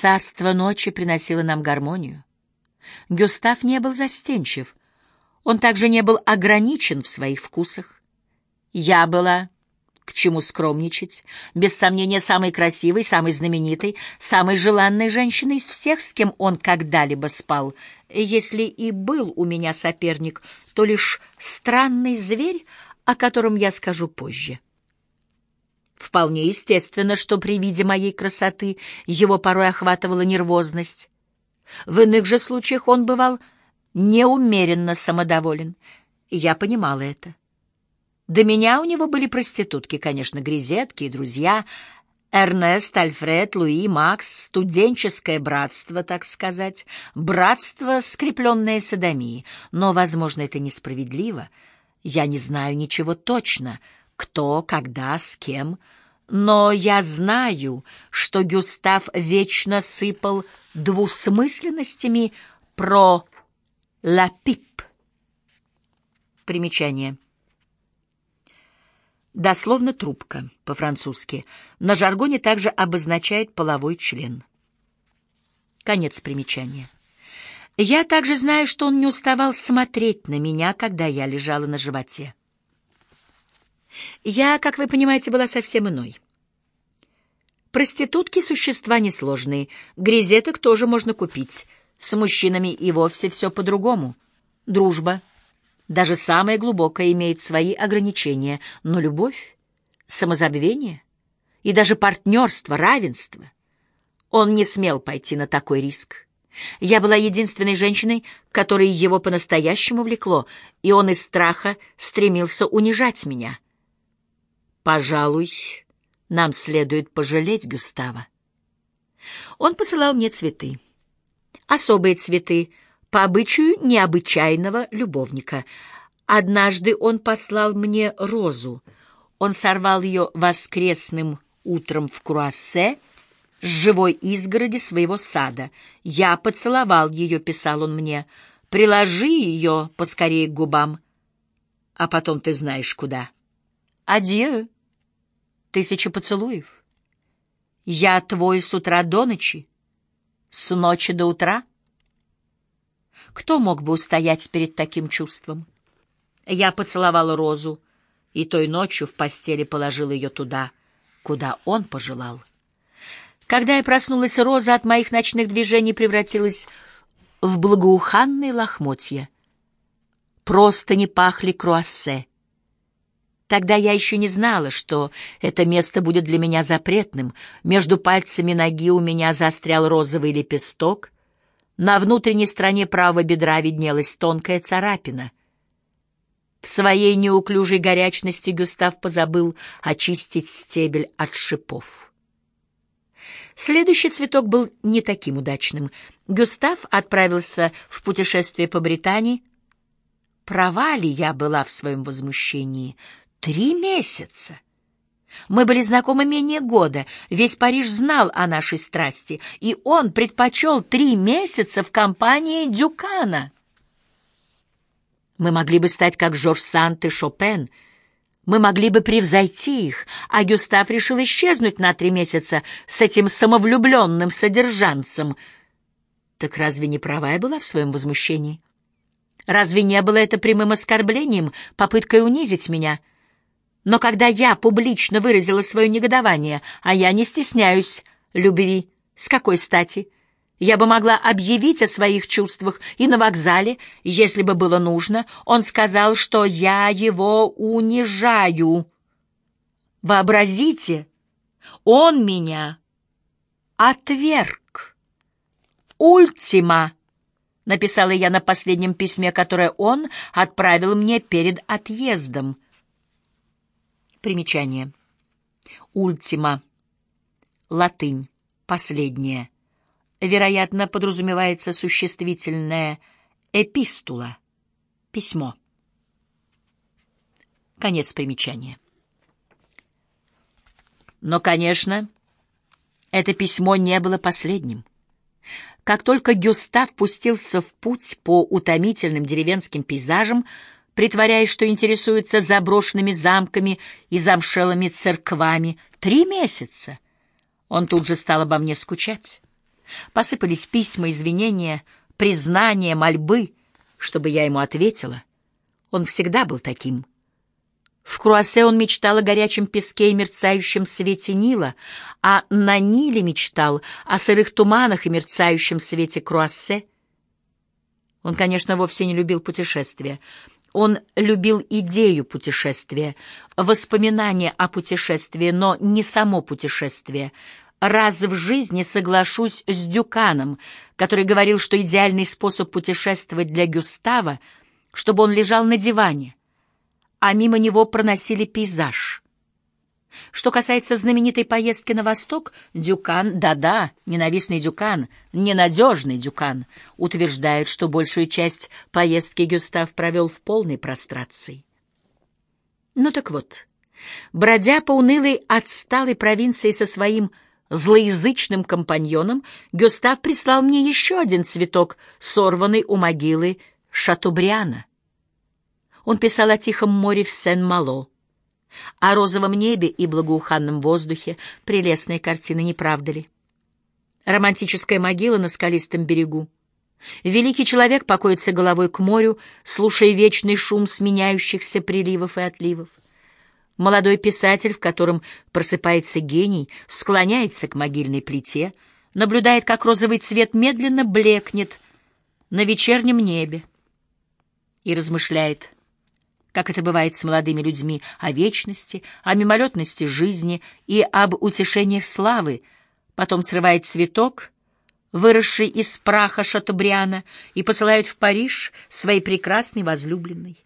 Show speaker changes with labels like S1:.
S1: Царство ночи приносило нам гармонию. Гюстав не был застенчив. Он также не был ограничен в своих вкусах. Я была к чему скромничать? Без сомнения, самой красивой, самой знаменитой, самой желанной женщиной из всех, с кем он когда-либо спал. Если и был у меня соперник, то лишь странный зверь, о котором я скажу позже. Вполне естественно, что при виде моей красоты его порой охватывала нервозность. В иных же случаях он бывал неумеренно самодоволен. Я понимала это. До меня у него были проститутки, конечно, грезетки и друзья. Эрнест, Альфред, Луи, Макс, студенческое братство, так сказать, братство, скрепленное садомией. Но, возможно, это несправедливо. Я не знаю ничего точно, кто, когда, с кем. Но я знаю, что Гюстав вечно сыпал двусмысленностями про «ла пип». Примечание. Дословно трубка, по-французски. На жаргоне также обозначает половой член. Конец примечания. Я также знаю, что он не уставал смотреть на меня, когда я лежала на животе. Я, как вы понимаете, была совсем иной. Проститутки — существа несложные, грезеток тоже можно купить. С мужчинами и вовсе все по-другому. Дружба — даже самое глубокое имеет свои ограничения, но любовь, самозабвение и даже партнерство, равенство. Он не смел пойти на такой риск. Я была единственной женщиной, которой его по-настоящему влекло, и он из страха стремился унижать меня. Пожалуй, нам следует пожалеть Гюстава. Он посылал мне цветы. Особые цветы — по обычаю необычайного любовника. Однажды он послал мне розу. Он сорвал ее воскресным утром в Круассе с живой изгороди своего сада. «Я поцеловал ее», — писал он мне, — «приложи ее поскорее к губам, а потом ты знаешь куда». «Адьё, тысяча поцелуев. Я твой с утра до ночи, с ночи до утра». Кто мог бы устоять перед таким чувством? Я поцеловала розу и той ночью в постели положила ее туда, куда он пожелал. Когда я проснулась, роза от моих ночных движений превратилась в благоуханные лохмотья. Просто не пахли круассе. Тогда я еще не знала, что это место будет для меня запретным. Между пальцами ноги у меня застрял розовый лепесток — на внутренней стороне правого бедра виднелась тонкая царапина. В своей неуклюжей горячности Гюстав позабыл очистить стебель от шипов. Следующий цветок был не таким удачным. Гюстав отправился в путешествие по Британии. Права ли я была в своем возмущении? Три месяца! Мы были знакомы менее года, весь Париж знал о нашей страсти, и он предпочел три месяца в компании Дюкана. Мы могли бы стать как Жорж Сант и Шопен, мы могли бы превзойти их, а Гюстав решил исчезнуть на три месяца с этим самовлюбленным содержанцем. Так разве не права я была в своем возмущении? Разве не было это прямым оскорблением, попыткой унизить меня — но когда я публично выразила свое негодование, а я не стесняюсь любви, с какой стати? Я бы могла объявить о своих чувствах и на вокзале, если бы было нужно. Он сказал, что я его унижаю. Вообразите, он меня отверг. «Ультима», — написала я на последнем письме, которое он отправил мне перед отъездом. Примечание. Ультима. Латынь. Последнее. Вероятно, подразумевается существительное эпистула. Письмо. Конец примечания. Но, конечно, это письмо не было последним. Как только Гюстав пустился в путь по утомительным деревенским пейзажам, притворяясь, что интересуется заброшенными замками и замшелыми церквами. Три месяца! Он тут же стал обо мне скучать. Посыпались письма, извинения, признания, мольбы, чтобы я ему ответила. Он всегда был таким. В Круассе он мечтал о горячем песке и мерцающем свете Нила, а на Ниле мечтал о сырых туманах и мерцающем свете Круассе. Он, конечно, вовсе не любил путешествия. Он любил идею путешествия, воспоминания о путешествии, но не само путешествие. Раз в жизни соглашусь с Дюканом, который говорил, что идеальный способ путешествовать для Гюстава, чтобы он лежал на диване, а мимо него проносили пейзаж. Что касается знаменитой поездки на восток, Дюкан, да-да, ненавистный Дюкан, ненадежный Дюкан, утверждает, что большую часть поездки Гюстав провел в полной прострации. Ну так вот, бродя по унылой отсталой провинции со своим злоязычным компаньоном, Гюстав прислал мне еще один цветок, сорванный у могилы Шатубриана. Он писал о тихом море в Сен-Мало, о розовом небе и благоуханном воздухе. Прелестные картины, не правда ли? Романтическая могила на скалистом берегу. Великий человек покоится головой к морю, слушая вечный шум сменяющихся приливов и отливов. Молодой писатель, в котором просыпается гений, склоняется к могильной плите, наблюдает, как розовый цвет медленно блекнет на вечернем небе и размышляет — как это бывает с молодыми людьми, о вечности, о мимолетности жизни и об утешениях славы, потом срывает цветок, выросший из праха Шатобриана, и посылает в Париж своей прекрасной возлюбленной.